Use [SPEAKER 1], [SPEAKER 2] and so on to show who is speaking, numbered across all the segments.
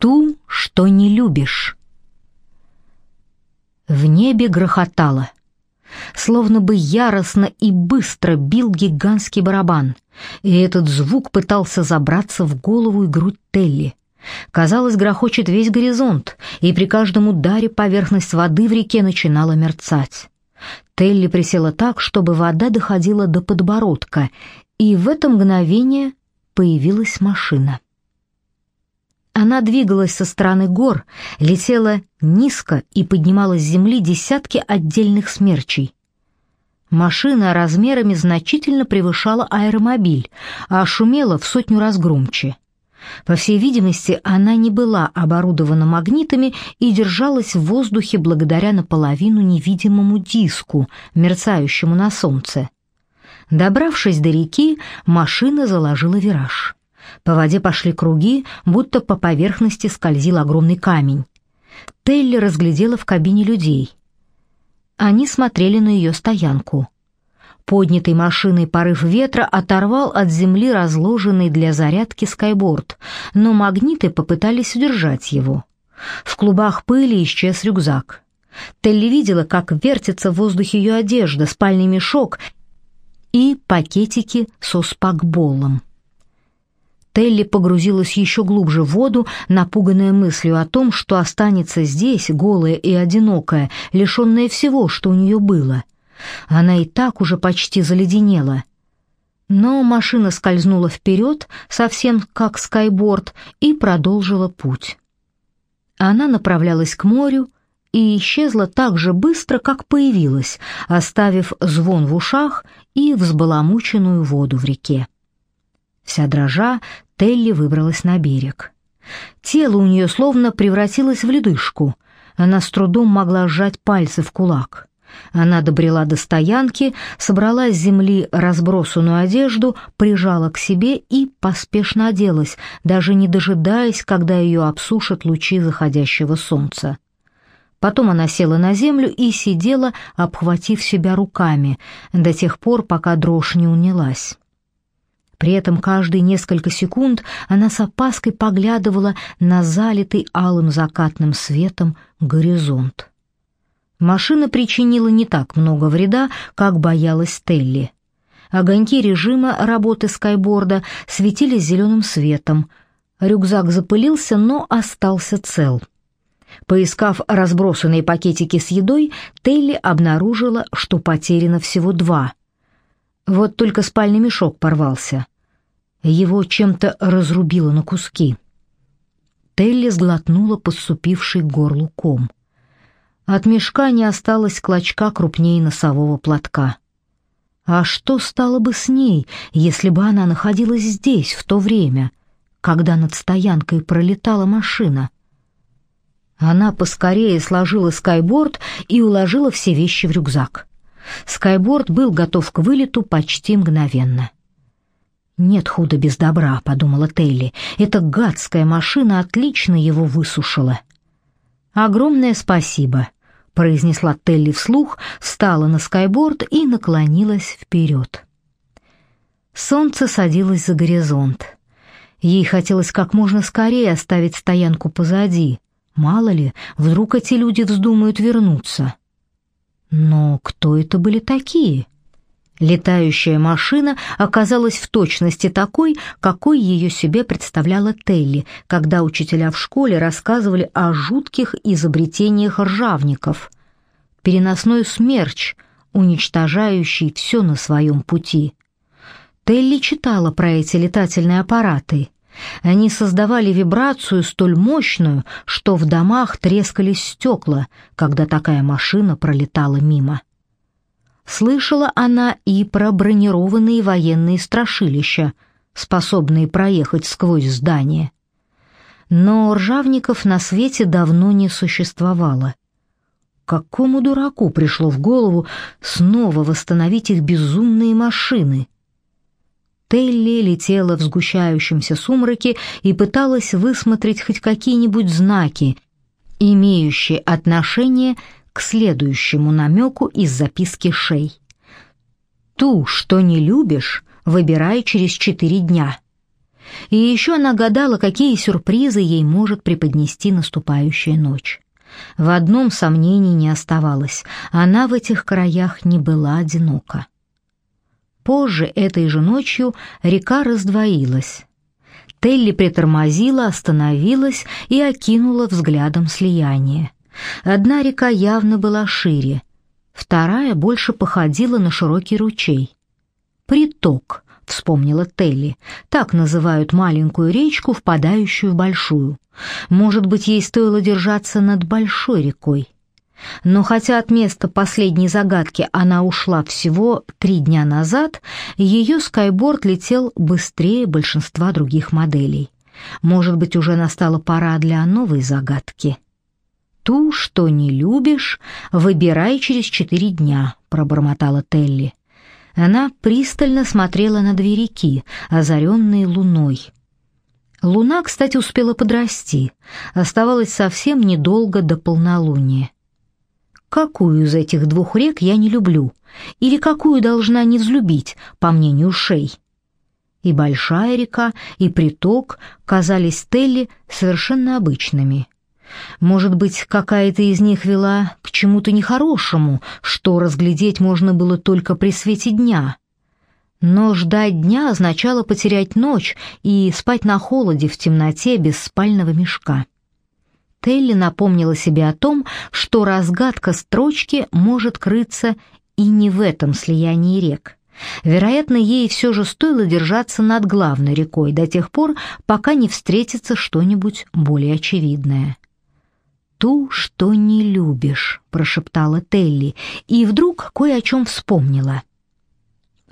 [SPEAKER 1] Ту, что не любишь. В небе грохотало. Словно бы яростно и быстро бил гигантский барабан, и этот звук пытался забраться в голову и грудь Телли. Казалось, грохочет весь горизонт, и при каждом ударе поверхность воды в реке начинала мерцать. Телли присела так, чтобы вода доходила до подбородка, и в это мгновение появилась машина. Она двигалась со стороны гор, летела низко и поднимала с земли десятки отдельных смерчей. Машина размерами значительно превышала аэромобиль, а шумела в сотню раз громче. По всей видимости, она не была оборудована магнитами и держалась в воздухе благодаря наполовину невидимому диску, мерцающему на солнце. Добравшись до реки, машина заложила вираж. По воде пошли круги, будто по поверхности скользил огромный камень. Телли разглядела в кабине людей. Они смотрели на ее стоянку. Поднятый машиной порыв ветра оторвал от земли разложенный для зарядки скайборд, но магниты попытались удержать его. В клубах пыли исчез рюкзак. Телли видела, как вертится в воздухе ее одежда, спальный мешок и пакетики со спакболом. Телли погрузилась еще глубже в воду, напуганная мыслью о том, что останется здесь, голая и одинокая, лишенная всего, что у нее было. Она и так уже почти заледенела. Но машина скользнула вперед, совсем как скайборд, и продолжила путь. Она направлялась к морю и исчезла так же быстро, как появилась, оставив звон в ушах и взбаламученную воду в реке. Вся дрожа, Телли выбралась на берег. Тело у нее словно превратилось в ледышку. Она с трудом могла сжать пальцы в кулак. Она добрела до стоянки, собрала с земли разбросанную одежду, прижала к себе и поспешно оделась, даже не дожидаясь, когда ее обсушат лучи заходящего солнца. Потом она села на землю и сидела, обхватив себя руками, до тех пор, пока дрожь не унялась. При этом каждые несколько секунд она с опаской поглядывала на залитый алым закатным светом горизонт. Машина причинила не так много вреда, как боялась Телли. Огоньки режима работы скайборда светились зеленым светом. Рюкзак запылился, но остался цел. Поискав разбросанные пакетики с едой, Телли обнаружила, что потеряно всего два. Вот только спальный мешок порвался. Его чем-то разрубило на куски. Телли сглотнула подступивший горлу ком. От мешка не осталось клочка крупнее носового платка. А что стало бы с ней, если бы она находилась здесь в то время, когда над стоянкой пролетала машина? Она поскорее сложила скайборд и уложила все вещи в рюкзак. Скайборд был готов к вылету почти мгновенно. «Нет худа без добра», — подумала Телли. «Эта гадская машина отлично его высушила». «Огромное спасибо», — произнесла Телли вслух, встала на скайборд и наклонилась вперед. Солнце садилось за горизонт. Ей хотелось как можно скорее оставить стоянку позади. Мало ли, вдруг эти люди вздумают вернуться. Но кто это были такие? Летающая машина оказалась в точности такой, какой ее себе представляла Телли, когда учителя в школе рассказывали о жутких изобретениях ржавников. Переносной смерч, уничтожающий все на своем пути. Телли читала про эти летательные аппараты. Они создавали вибрацию столь мощную, что в домах трескались стекла, когда такая машина пролетала мимо. Слышала она и про бронированные военные страшилища, способные проехать сквозь здание. Но ржавников на свете давно не существовало. Какому дураку пришло в голову снова восстановить их безумные машины? Телли летела в сгущающемся сумраке и пыталась высмотреть хоть какие-нибудь знаки, имеющие отношение к следующему намеку из записки Шей. «Ту, что не любишь, выбирай через четыре дня». И еще она гадала, какие сюрпризы ей может преподнести наступающая ночь. В одном сомнении не оставалось — она в этих краях не была одинока. Позже, этой же ночью, река раздвоилась. Телли притормозила, остановилась и окинула взглядом слияние. Одна река явно была шире, вторая больше походила на широкий ручей. «Приток», — вспомнила Телли, — так называют маленькую речку, впадающую в большую. Может быть, ей стоило держаться над большой рекой. Но хотя от места последней загадки она ушла всего три дня назад, ее скайборд летел быстрее большинства других моделей. Может быть, уже настала пора для новой загадки. «Ту, что не любишь, выбирай через четыре дня», — пробормотала Телли. Она пристально смотрела на две реки, озаренные луной. Луна, кстати, успела подрасти. Оставалось совсем недолго до полнолуния. Какую из этих двух рек я не люблю? Или какую должна не взлюбить, по мнению Шей? И большая река, и приток казались Телли совершенно обычными. Может быть, какая-то из них вела к чему-то нехорошему, что разглядеть можно было только при свете дня. Но ждать дня означало потерять ночь и спать на холоде в темноте без спального мешка. Телли напомнила себе о том, что разгадка строчки может крыться и не в этом слиянии рек. Вероятно, ей все же стоило держаться над главной рекой до тех пор, пока не встретится что-нибудь более очевидное. «Ту, что не любишь», — прошептала Телли, и вдруг кое о чем вспомнила.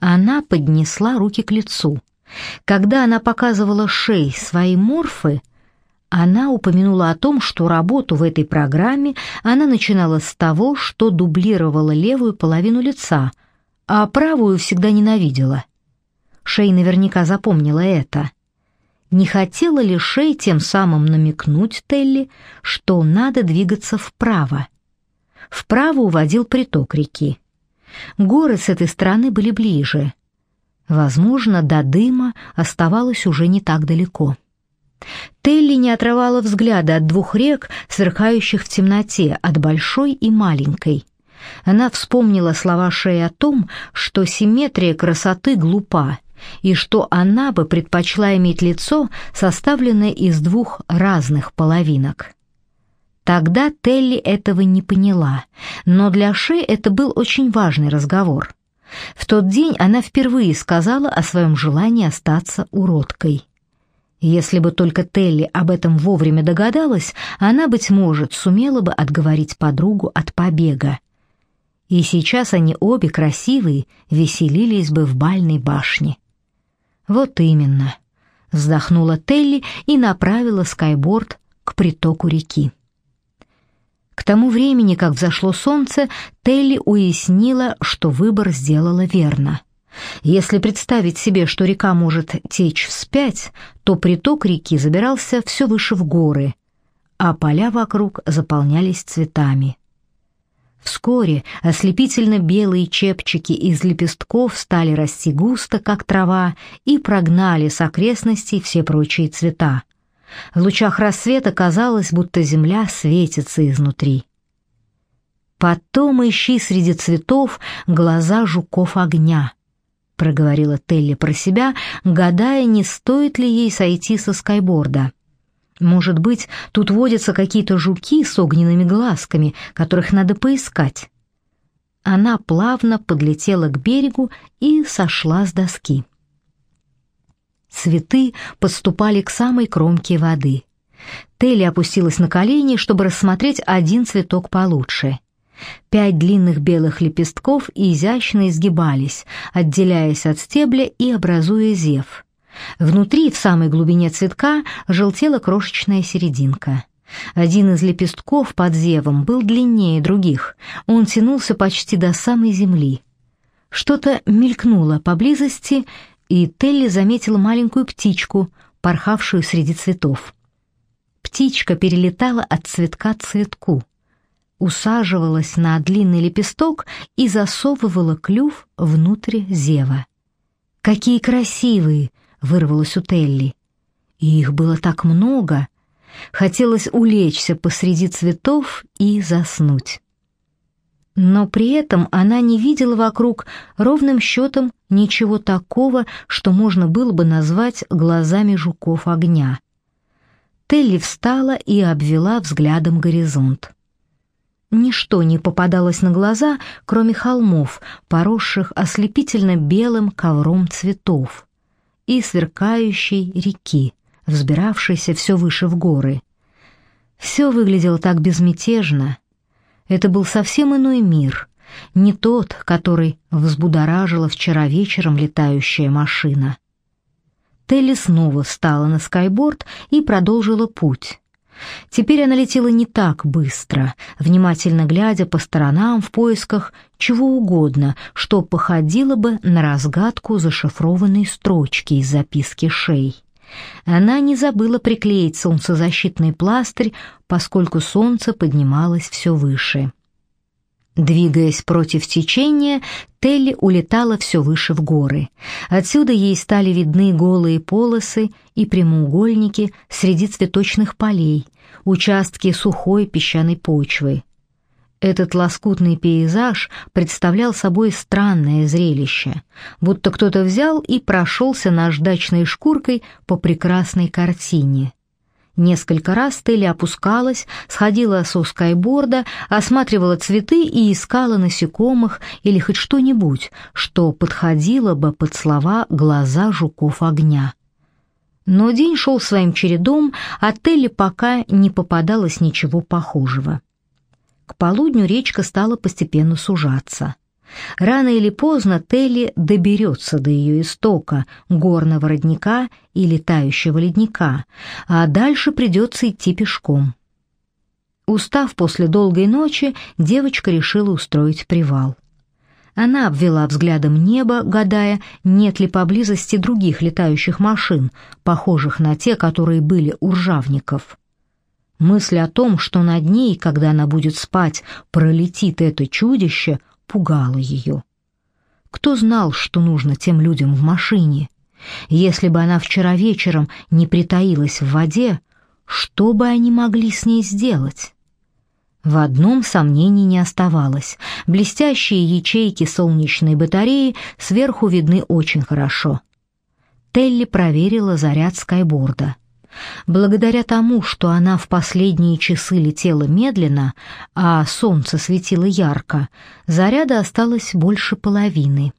[SPEAKER 1] Она поднесла руки к лицу. Когда она показывала шей свои морфы, она упомянула о том, что работу в этой программе она начинала с того, что дублировала левую половину лица, а правую всегда ненавидела. Шей наверняка запомнила это. Не хотела ли Шей тем самым намекнуть Телли, что надо двигаться вправо? Вправо уводил приток реки. Горы с этой стороны были ближе. Возможно, до дыма оставалось уже не так далеко. Телли не отрывала взгляда от двух рек, сверкающих в темноте, от большой и маленькой. Она вспомнила слова Шеи о том, что симметрия красоты глупа, и что она бы предпочла иметь лицо, составленное из двух разных половинок. Тогда Телли этого не поняла, но для Шеи это был очень важный разговор. В тот день она впервые сказала о своем желании остаться уродкой. Если бы только Телли об этом вовремя догадалась, она, быть может, сумела бы отговорить подругу от побега. И сейчас они обе красивые, веселились бы в бальной башне. Вот именно, вздохнула Телли и направила скайборд к притоку реки. К тому времени, как взошло солнце, Телли уяснила, что выбор сделала верно. Если представить себе, что река может течь вспять, то приток реки забирался все выше в горы, а поля вокруг заполнялись цветами. Вскоре ослепительно белые чепчики из лепестков стали расти густо, как трава, и прогнали с окрестностей все прочие цвета. В лучах рассвета казалось, будто земля светится изнутри. Потом ищи среди цветов глаза жуков огня — проговорила Телли про себя, гадая, не стоит ли ей сойти со скайборда. Может быть, тут водятся какие-то жуки с огненными глазками, которых надо поискать. Она плавно подлетела к берегу и сошла с доски. Цветы подступали к самой кромке воды. Телли опустилась на колени, чтобы рассмотреть один цветок получше. Пять длинных белых лепестков изящно изгибались, отделяясь от стебля и образуя зев. Внутри, в самой глубине цветка, желтела крошечная серединка. Один из лепестков под зевом был длиннее других, он тянулся почти до самой земли. Что-то мелькнуло поблизости, и Телли заметила маленькую птичку, порхавшую среди цветов. Птичка перелетала от цветка к цветку усаживалась на длинный лепесток и засовывала клюв внутрь зева. «Какие красивые!» — вырвалось у Телли. и их было так много. Хотелось улечься посреди цветов и заснуть. Но при этом она не видела вокруг ровным счетом ничего такого, что можно было бы назвать глазами жуков огня. Телли встала и обвела взглядом горизонт. Ничто не попадалось на глаза, кроме холмов, поросших ослепительно белым ковром цветов, и сверкающей реки, взбиравшейся все выше в горы. Все выглядело так безмятежно. Это был совсем иной мир, не тот, который взбудоражила вчера вечером летающая машина. Телли снова встала на скайборд и продолжила путь. Теперь она летела не так быстро, внимательно глядя по сторонам в поисках чего угодно, что походило бы на разгадку зашифрованной строчки из записки Шей. Она не забыла приклеить солнцезащитный пластырь, поскольку солнце поднималось все выше. Двигаясь против течения, Телли улетала все выше в горы. Отсюда ей стали видны голые полосы и прямоугольники среди цветочных полей, участки сухой песчаной почвы. Этот лоскутный пейзаж представлял собой странное зрелище, будто кто-то взял и прошелся наждачной шкуркой по прекрасной картине. Несколько раз Телли опускалась, сходила со скайборда, осматривала цветы и искала насекомых или хоть что-нибудь, что подходило бы под слова «глаза жуков огня». Но день шел своим чередом, а Телли пока не попадалось ничего похожего. К полудню речка стала постепенно сужаться. Рано или поздно Телли доберется до ее истока, горного родника и летающего ледника, а дальше придется идти пешком. Устав после долгой ночи, девочка решила устроить привал. Она обвела взглядом небо, гадая, нет ли поблизости других летающих машин, похожих на те, которые были у ржавников. Мысль о том, что над ней, когда она будет спать, пролетит это чудище, пугало ее. Кто знал, что нужно тем людям в машине? Если бы она вчера вечером не притаилась в воде, что бы они могли с ней сделать? В одном сомнений не оставалось. Блестящие ячейки солнечной батареи сверху видны очень хорошо. Телли проверила заряд скайборда — Благодаря тому, что она в последние часы летела медленно, а солнце светило ярко, заряда осталось больше половины.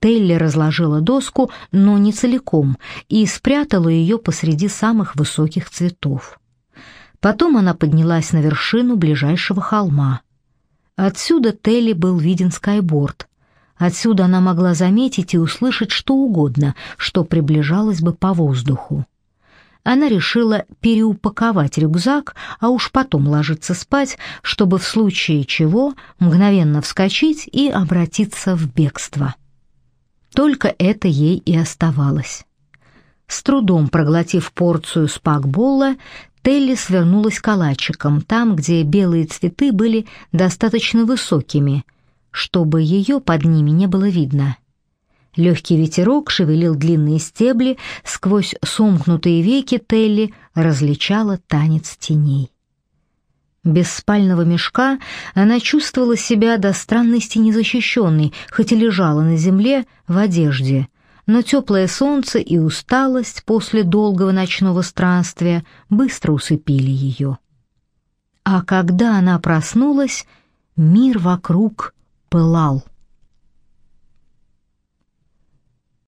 [SPEAKER 1] Телли разложила доску, но не целиком, и спрятала ее посреди самых высоких цветов. Потом она поднялась на вершину ближайшего холма. Отсюда Телли был виден скайборд. Отсюда она могла заметить и услышать что угодно, что приближалось бы по воздуху она решила переупаковать рюкзак, а уж потом ложиться спать, чтобы в случае чего мгновенно вскочить и обратиться в бегство. Только это ей и оставалось. С трудом проглотив порцию спакбола, Телли свернулась калачиком там, где белые цветы были достаточно высокими, чтобы ее под ними не было видно. Легкий ветерок шевелил длинные стебли, сквозь сомкнутые веки Телли различала танец теней. Без спального мешка она чувствовала себя до странности незащищенной, хоть и лежала на земле в одежде, но теплое солнце и усталость после долгого ночного странствия быстро усыпили ее. А когда она проснулась, мир вокруг пылал.